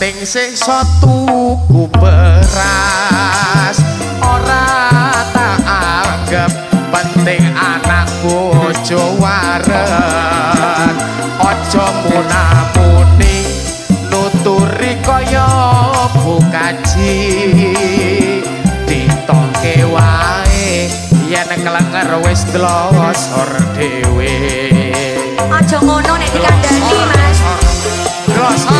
penting sisa tuku beras. Ora tak anggap penting anak bojo waren aja munamuni nuturi kaya bukaji ditoke wae yen kelenger wis dlosor dhewe. Aja ngono nek dikandani mas. Dlosor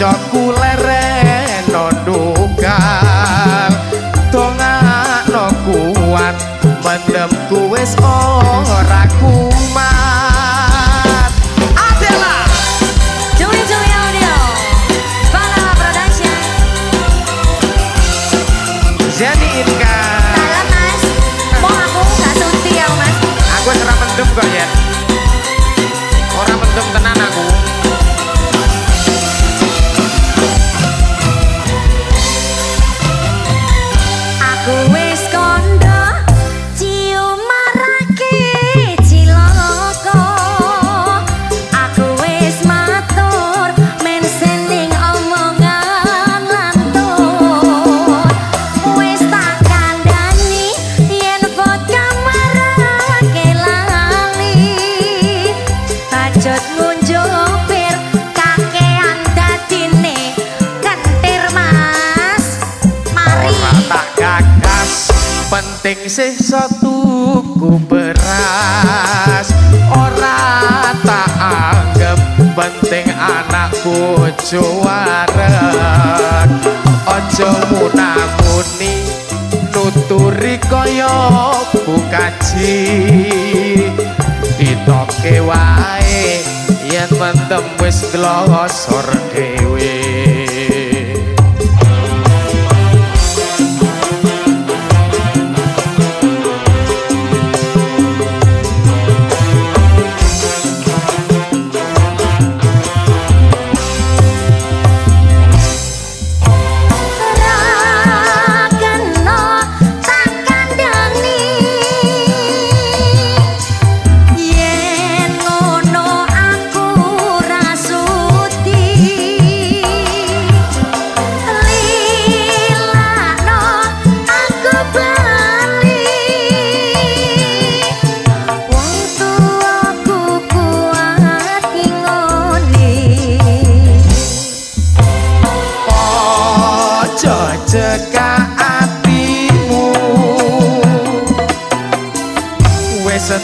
kancaku lereno dugal. Dongakno kuat mendemku wis ora kumat. Adela! Juli Juli Audio. Fala Production. Zeni Inka. Salam Mas. Mau aku gak sunti ya Mas? Aku ora mendem kok ya Ora mendem tenan penting sisa tuku beras ora tak anggap penting anak bojo aja munamuni nuturi kaya bukaji ditoke wae yen mentem wis glosor dhewe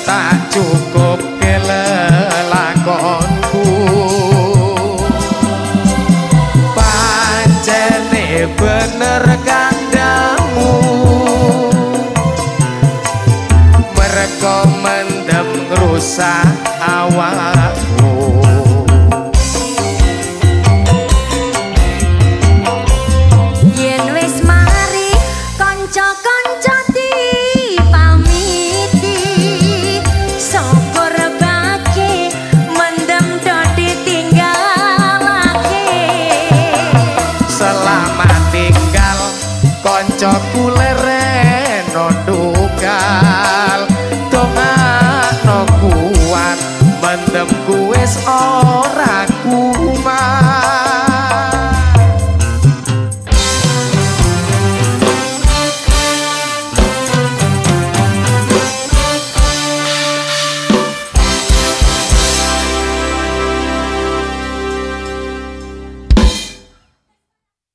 tak cukup kelelakonku. Pancene bener kandamu